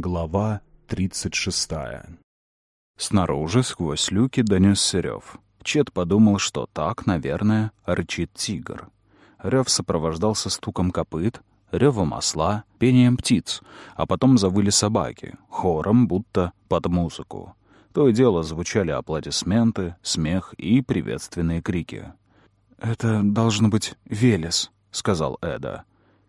Глава 36 Снаружи, сквозь люки, донесся рев. Чет подумал, что так, наверное, рычит тигр. Рев сопровождался стуком копыт, ревом осла, пением птиц, а потом завыли собаки, хором, будто под музыку. То и дело звучали аплодисменты, смех и приветственные крики. «Это должно быть Велес», — сказал Эда.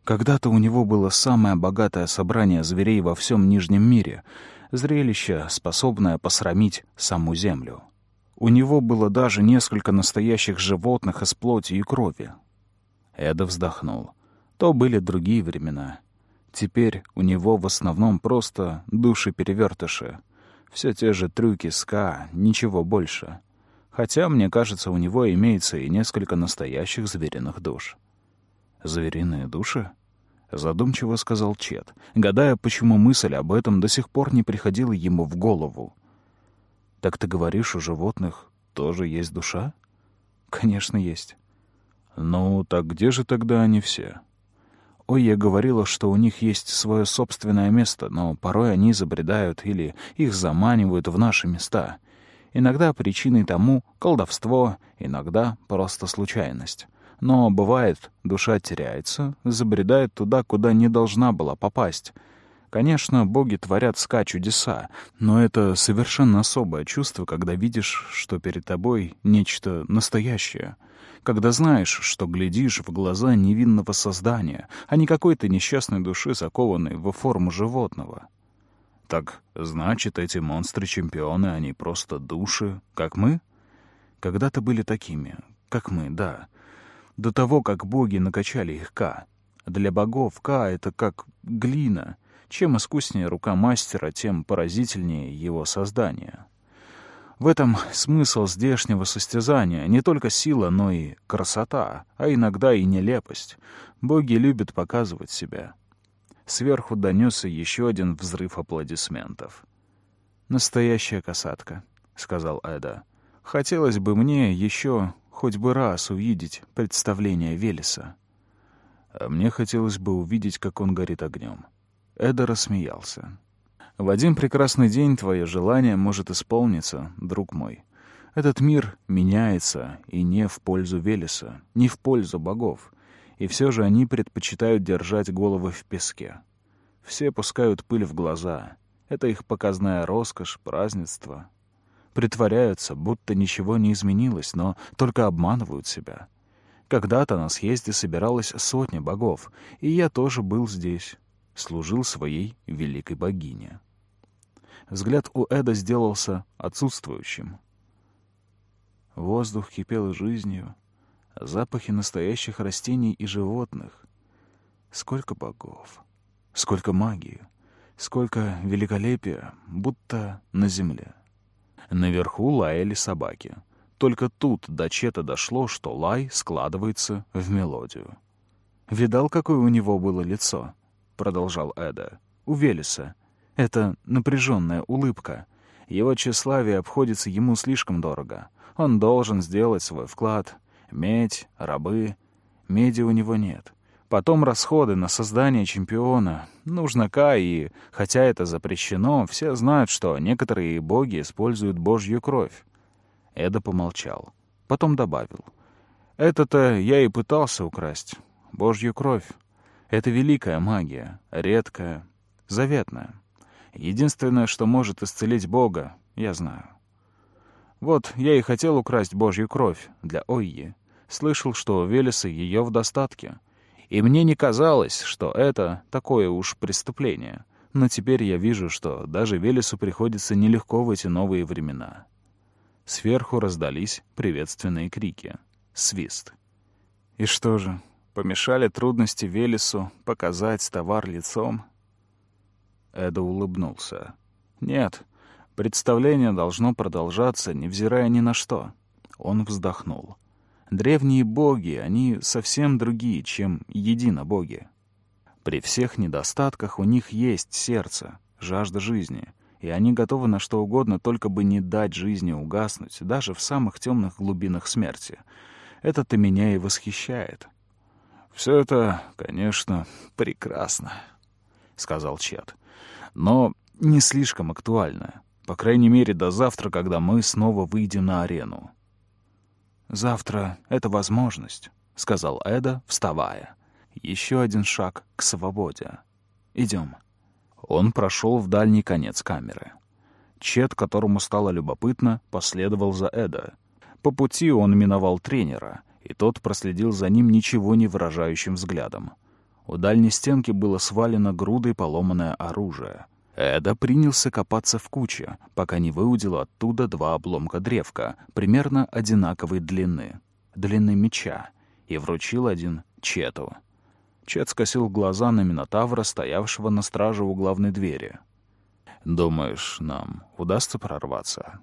Когда-то у него было самое богатое собрание зверей во всем Нижнем мире, зрелище, способное посрамить саму Землю. У него было даже несколько настоящих животных из плоти и крови. Эда вздохнул. То были другие времена. Теперь у него в основном просто души-перевертыши. Все те же трюки ска, ничего больше. Хотя, мне кажется, у него имеется и несколько настоящих звериных душ. Звериные души? — задумчиво сказал Чет, гадая, почему мысль об этом до сих пор не приходила ему в голову. «Так ты говоришь, у животных тоже есть душа?» «Конечно, есть». «Ну, так где же тогда они все?» Ой, я говорила, что у них есть свое собственное место, но порой они забредают или их заманивают в наши места. Иногда причиной тому колдовство, иногда просто случайность. Но бывает, душа теряется, забредает туда, куда не должна была попасть. Конечно, боги творят ска чудеса, но это совершенно особое чувство, когда видишь, что перед тобой нечто настоящее. Когда знаешь, что глядишь в глаза невинного создания, а не какой-то несчастной души, закованной в форму животного. Так значит, эти монстры-чемпионы, они просто души, как мы? Когда-то были такими, как мы, да до того, как боги накачали их Ка. Для богов Ка — это как глина. Чем искуснее рука мастера, тем поразительнее его создание. В этом смысл здешнего состязания не только сила, но и красота, а иногда и нелепость. Боги любят показывать себя. Сверху донесся еще один взрыв аплодисментов. «Настоящая касатка», — сказал Эда. «Хотелось бы мне еще хоть бы раз увидеть представление Велеса. А мне хотелось бы увидеть, как он горит огнем. Эда рассмеялся. «В один прекрасный день твое желание может исполниться, друг мой. Этот мир меняется, и не в пользу Велеса, не в пользу богов. И все же они предпочитают держать головы в песке. Все пускают пыль в глаза. Это их показная роскошь, празднество, Притворяются, будто ничего не изменилось, но только обманывают себя. Когда-то на съезде собиралась сотня богов, и я тоже был здесь, служил своей великой богине. Взгляд у Эда сделался отсутствующим. Воздух кипел жизнью, запахи настоящих растений и животных. Сколько богов, сколько магии, сколько великолепия, будто на земле. Наверху лаяли собаки. Только тут до Чета дошло, что лай складывается в мелодию. «Видал, какое у него было лицо?» — продолжал Эда. «У Велеса. Это напряженная улыбка. Его тщеславие обходится ему слишком дорого. Он должен сделать свой вклад. Медь, рабы. Меди у него нет. Потом расходы на создание чемпиона. Нужно К, и, хотя это запрещено, все знают, что некоторые боги используют божью кровь. Эда помолчал. Потом добавил. Это-то я и пытался украсть. Божью кровь. Это великая магия, редкая, заветная. Единственное, что может исцелить Бога, я знаю. Вот я и хотел украсть Божью кровь для Ойи. Слышал, что у Велеса ее в достатке — и мне не казалось, что это такое уж преступление. Но теперь я вижу, что даже Велесу приходится нелегко в эти новые времена. Сверху раздались приветственные крики. Свист. И что же, помешали трудности Велесу показать товар лицом? Эда улыбнулся. Нет, представление должно продолжаться, невзирая ни на что. Он вздохнул. Древние боги, они совсем другие, чем единобоги. При всех недостатках у них есть сердце, жажда жизни, и они готовы на что угодно, только бы не дать жизни угаснуть, даже в самых темных глубинах смерти. Это-то меня и восхищает. «Все это, конечно, прекрасно», — сказал Чет. Но не слишком актуальное. По крайней мере, до завтра, когда мы снова выйдем на арену. «Завтра — это возможность», — сказал Эда, вставая. «Еще один шаг к свободе. Идем». Он прошел в дальний конец камеры. Чет, которому стало любопытно, последовал за Эда. По пути он миновал тренера, и тот проследил за ним ничего не выражающим взглядом. У дальней стенки было свалено грудой поломанное оружие — Эда принялся копаться в куче, пока не выудил оттуда два обломка древка, примерно одинаковой длины, длины меча, и вручил один Чету. Чет скосил глаза на Минотавра, стоявшего на страже у главной двери. «Думаешь, нам удастся прорваться?»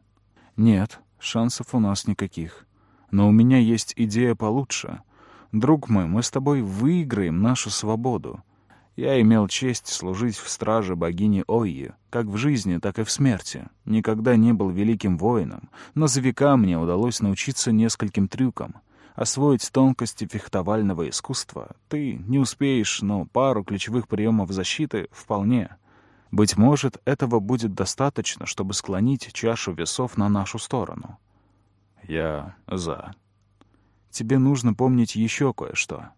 «Нет, шансов у нас никаких. Но у меня есть идея получше. Друг мой, мы с тобой выиграем нашу свободу. Я имел честь служить в страже богини Ойи, как в жизни, так и в смерти. Никогда не был великим воином, но за века мне удалось научиться нескольким трюкам. Освоить тонкости фехтовального искусства ты не успеешь, но пару ключевых приемов защиты вполне. Быть может, этого будет достаточно, чтобы склонить чашу весов на нашу сторону. Я за. Тебе нужно помнить еще кое-что.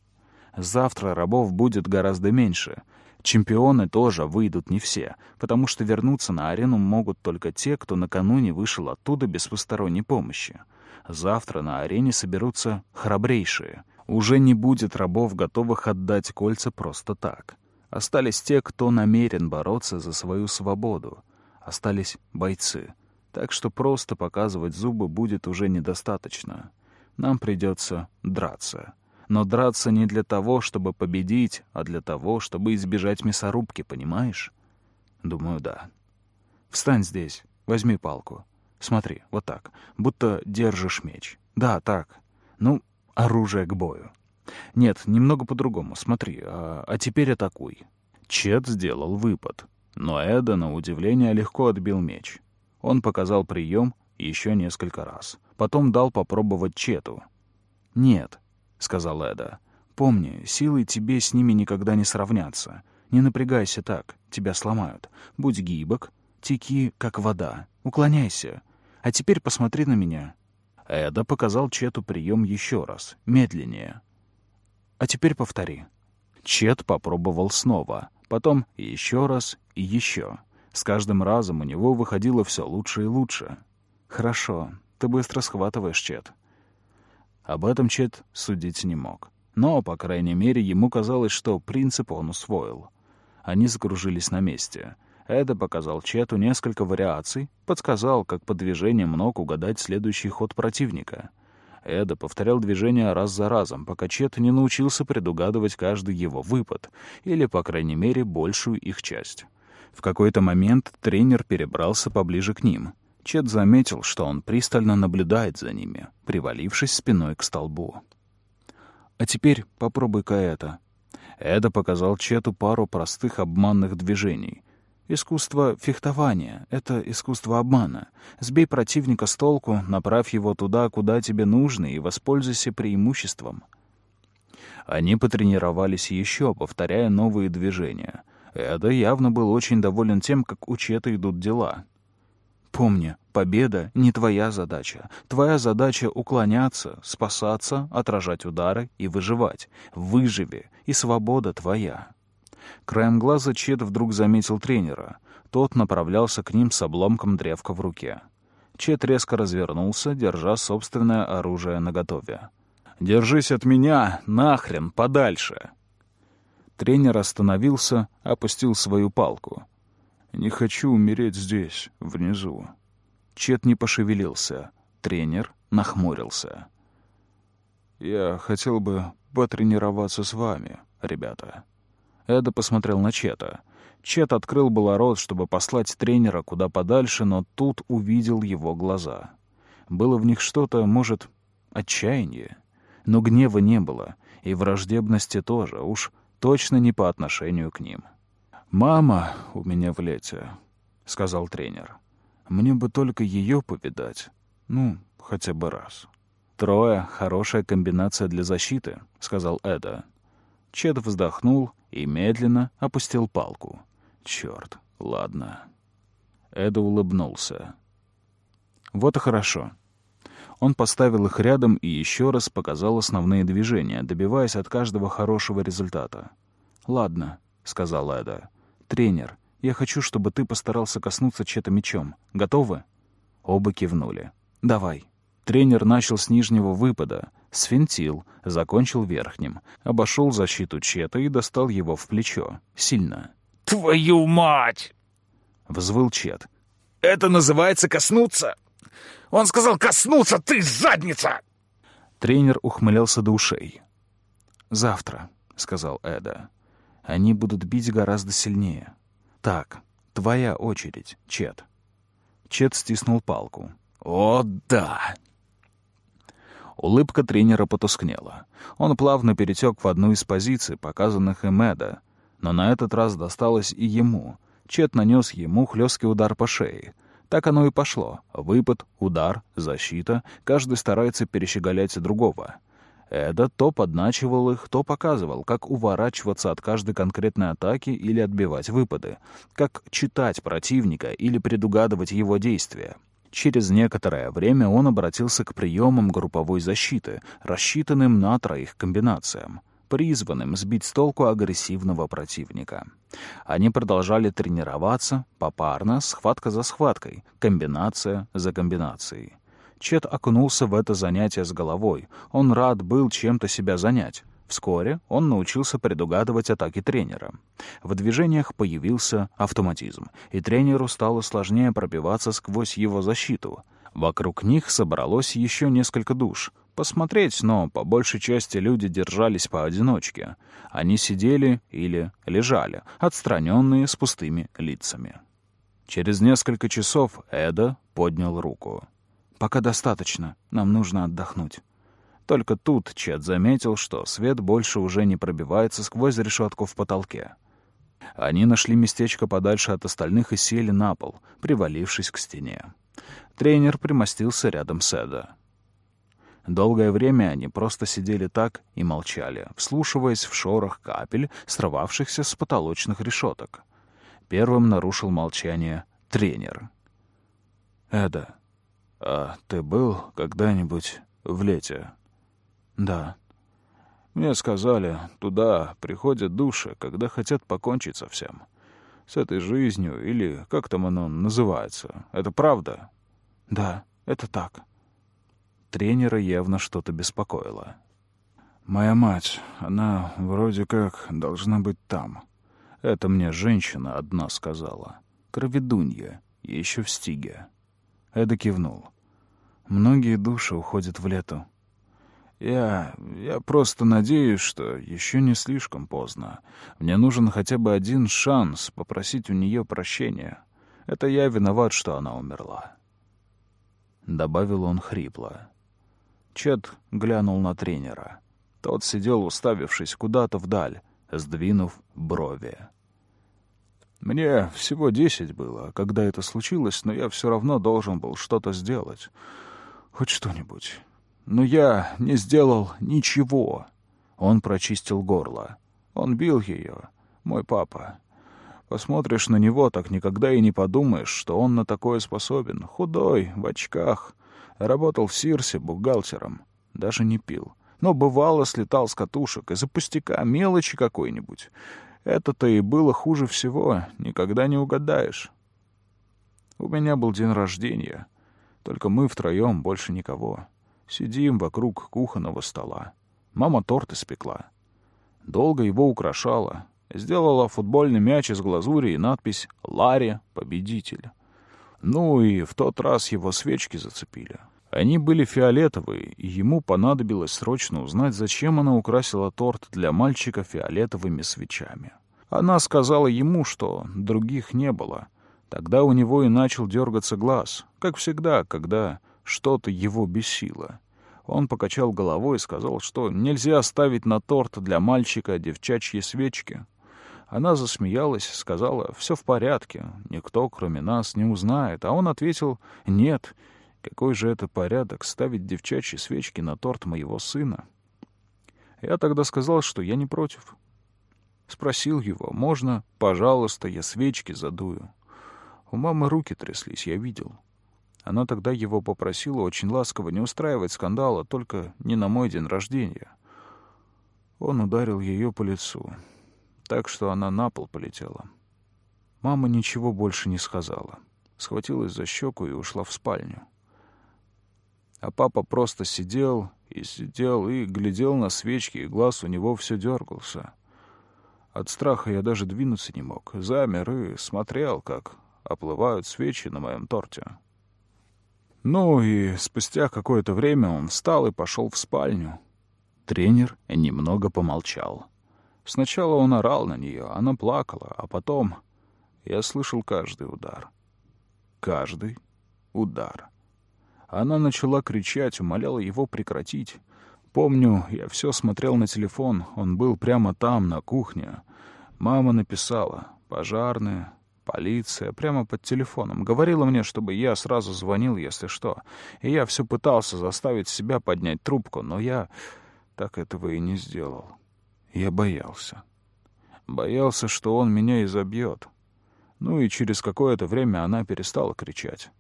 Завтра рабов будет гораздо меньше. Чемпионы тоже выйдут не все, потому что вернуться на арену могут только те, кто накануне вышел оттуда без посторонней помощи. Завтра на арене соберутся храбрейшие. Уже не будет рабов, готовых отдать кольца просто так. Остались те, кто намерен бороться за свою свободу. Остались бойцы. Так что просто показывать зубы будет уже недостаточно. Нам придется драться но драться не для того, чтобы победить, а для того, чтобы избежать мясорубки, понимаешь? Думаю, да. Встань здесь, возьми палку. Смотри, вот так, будто держишь меч. Да, так. Ну, оружие к бою. Нет, немного по-другому, смотри, а, а теперь атакуй. Чет сделал выпад, но Эда, на удивление, легко отбил меч. Он показал прием еще несколько раз. Потом дал попробовать Чету. Нет, — сказал Эда. «Помни, силой тебе с ними никогда не сравняться. Не напрягайся так, тебя сломают. Будь гибок, теки, как вода. Уклоняйся. А теперь посмотри на меня». Эда показал Чету прием еще раз, медленнее. «А теперь повтори». Чет попробовал снова, потом еще раз и еще. С каждым разом у него выходило все лучше и лучше. «Хорошо, ты быстро схватываешь, Чет. Об этом Чет судить не мог. Но, по крайней мере, ему казалось, что принцип он усвоил. Они закружились на месте. Эда показал Чету несколько вариаций, подсказал, как по движениям ног угадать следующий ход противника. Эда повторял движения раз за разом, пока Чет не научился предугадывать каждый его выпад, или, по крайней мере, большую их часть. В какой-то момент тренер перебрался поближе к ним — Чет заметил, что он пристально наблюдает за ними, привалившись спиной к столбу. «А теперь попробуй-ка это». Эда показал Чету пару простых обманных движений. «Искусство фехтования — это искусство обмана. Сбей противника с толку, направь его туда, куда тебе нужно, и воспользуйся преимуществом». Они потренировались еще, повторяя новые движения. Эда явно был очень доволен тем, как у Чета идут дела — Помни, победа не твоя задача. Твоя задача — уклоняться, спасаться, отражать удары и выживать. Выживи, и свобода твоя. Краем глаза Чет вдруг заметил тренера. Тот направлялся к ним с обломком древка в руке. Чет резко развернулся, держа собственное оружие наготове. «Держись от меня, нахрен, подальше!» Тренер остановился, опустил свою палку. Не хочу умереть здесь, внизу. Чет не пошевелился. Тренер нахмурился. «Я хотел бы потренироваться с вами, ребята». Эда посмотрел на Чета. Чет открыл было рот, чтобы послать тренера куда подальше, но тут увидел его глаза. Было в них что-то, может, отчаяние. Но гнева не было, и враждебности тоже, уж точно не по отношению к ним. «Мама у меня в лете», — сказал тренер. «Мне бы только ее повидать. Ну, хотя бы раз». «Трое — хорошая комбинация для защиты», — сказал Эда. Чед вздохнул и медленно опустил палку. «Черт, Ладно. Эда улыбнулся. Вот и хорошо. Он поставил их рядом и еще раз показал основные движения, добиваясь от каждого хорошего результата. «Ладно», — сказал Эда. «Тренер, я хочу, чтобы ты постарался коснуться чьим-то мечом. Готовы?» Оба кивнули. «Давай». Тренер начал с нижнего выпада, свинтил, закончил верхним, обошел защиту Чета и достал его в плечо. Сильно. «Твою мать!» — взвыл Чет. «Это называется коснуться! Он сказал коснуться, ты задница!» Тренер ухмылялся до ушей. «Завтра», — сказал Эда. «Они будут бить гораздо сильнее. Так, твоя очередь, Чет». Чет стиснул палку. «О, да!» Улыбка тренера потускнела. Он плавно перетек в одну из позиций, показанных им но на этот раз досталось и ему. Чет нанес ему хлесткий удар по шее. Так оно и пошло. Выпад, удар, защита. Каждый старается перещеголять другого. Эда то подначивал их, то показывал, как уворачиваться от каждой конкретной атаки или отбивать выпады, как читать противника или предугадывать его действия. Через некоторое время он обратился к приемам групповой защиты, рассчитанным на троих комбинациям, призванным сбить с толку агрессивного противника. Они продолжали тренироваться попарно, схватка за схваткой, комбинация за комбинацией. Чет окунулся в это занятие с головой. Он рад был чем-то себя занять. Вскоре он научился предугадывать атаки тренера. В движениях появился автоматизм, и тренеру стало сложнее пробиваться сквозь его защиту. Вокруг них собралось еще несколько душ. Посмотреть, но по большей части люди держались поодиночке. Они сидели или лежали, отстраненные с пустыми лицами. Через несколько часов Эда поднял руку. «Пока достаточно. Нам нужно отдохнуть». Только тут Чет заметил, что свет больше уже не пробивается сквозь решетку в потолке. Они нашли местечко подальше от остальных и сели на пол, привалившись к стене. Тренер примостился рядом с Эда. Долгое время они просто сидели так и молчали, вслушиваясь в шорох капель, срывавшихся с потолочных решеток. Первым нарушил молчание тренер. «Эда, а ты был когда-нибудь в лете?» «Да». «Мне сказали, туда приходят души, когда хотят покончить со всем. С этой жизнью, или как там оно называется. Это правда?» «Да, это так». Тренера явно что-то беспокоило. «Моя мать, она вроде как должна быть там. Это мне женщина одна сказала. Кроведунья, еще в стиге». Эда кивнул. «Многие души уходят в лету. Я... я просто надеюсь, что еще не слишком поздно. Мне нужен хотя бы один шанс попросить у нее прощения. Это я виноват, что она умерла. Добавил он хрипло. Чет глянул на тренера. Тот сидел, уставившись куда-то вдаль, сдвинув брови. Мне всего десять было, когда это случилось, но я все равно должен был что-то сделать. Хоть что-нибудь. Но я не сделал ничего. Он прочистил горло. Он бил ее, мой папа. Посмотришь на него, так никогда и не подумаешь, что он на такое способен. Худой, в очках. Работал в Сирсе бухгалтером. Даже не пил. Но бывало слетал с катушек из-за пустяка, мелочи какой-нибудь. Это-то и было хуже всего. Никогда не угадаешь. У меня был день рождения. Только мы втроем, больше никого. Сидим вокруг кухонного стола. Мама торт испекла. Долго его украшала. Сделала футбольный мяч из глазури и надпись «Ларри, победитель». Ну и в тот раз его свечки зацепили. Они были фиолетовые, и ему понадобилось срочно узнать, зачем она украсила торт для мальчика фиолетовыми свечами. Она сказала ему, что других не было. Тогда у него и начал дергаться глаз, как всегда, когда что-то его бесило. Он покачал головой и сказал, что нельзя ставить на торт для мальчика девчачьи свечки. Она засмеялась, сказала, все в порядке, никто, кроме нас, не узнает. А он ответил, нет, какой же это порядок ставить девчачьи свечки на торт моего сына. Я тогда сказал, что я не против. Спросил его, можно, пожалуйста, я свечки задую. У мамы руки тряслись, я видел. Она тогда его попросила очень ласково не устраивать скандала, только не на мой день рождения. Он ударил ее по лицу, так что она на пол полетела. Мама ничего больше не сказала. Схватилась за щеку и ушла в спальню. А папа просто сидел и сидел и глядел на свечки, и глаз у него все дергался. От страха я даже двинуться не мог. Замер и смотрел, как оплывают свечи на моем торте. Ну и спустя какое-то время он встал и пошел в спальню. Тренер немного помолчал. Сначала он орал на нее, она плакала, а потом я слышал каждый удар. Каждый удар. Она начала кричать, умоляла его прекратить. Помню, я все смотрел на телефон, он был прямо там, на кухне. Мама написала «пожарные», «полиция», прямо под телефоном. Говорила мне, чтобы я сразу звонил, если что. И я все пытался заставить себя поднять трубку, но я так этого и не сделал. Я боялся. Боялся, что он меня изобьет. Ну и через какое-то время она перестала кричать.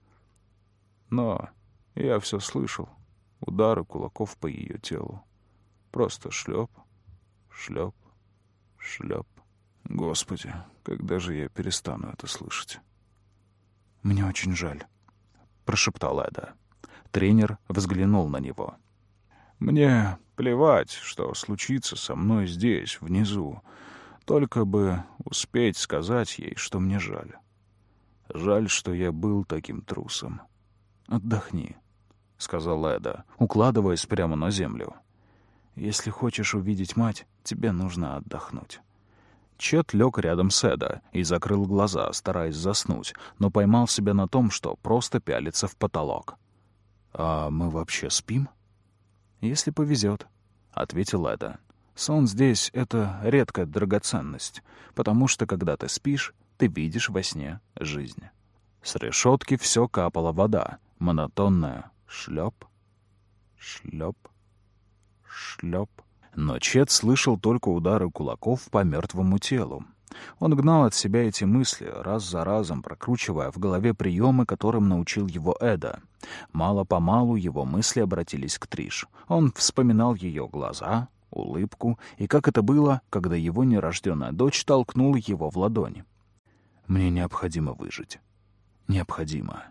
Но я все слышал. Удары кулаков по ее телу. Просто шлеп, шлеп, шлеп. Господи, когда же я перестану это слышать? «Мне очень жаль», — прошептал Эда. Тренер взглянул на него. «Мне плевать, что случится со мной здесь, внизу. Только бы успеть сказать ей, что мне жаль. Жаль, что я был таким трусом. Отдохни». — сказал Эда, укладываясь прямо на землю. «Если хочешь увидеть мать, тебе нужно отдохнуть». Чет лег рядом с Эда и закрыл глаза, стараясь заснуть, но поймал себя на том, что просто пялится в потолок. «А мы вообще спим?» «Если повезет», — ответил Эда. «Сон здесь — это редкая драгоценность, потому что, когда ты спишь, ты видишь во сне жизнь». С решетки все капала вода, монотонная, Шлеп, шлеп, шлеп. Но Чет слышал только удары кулаков по мертвому телу. Он гнал от себя эти мысли, раз за разом прокручивая в голове приемы, которым научил его Эда. Мало-помалу его мысли обратились к Триш. Он вспоминал ее глаза, улыбку и как это было, когда его нерожденная дочь толкнула его в ладони. «Мне необходимо выжить. Необходимо».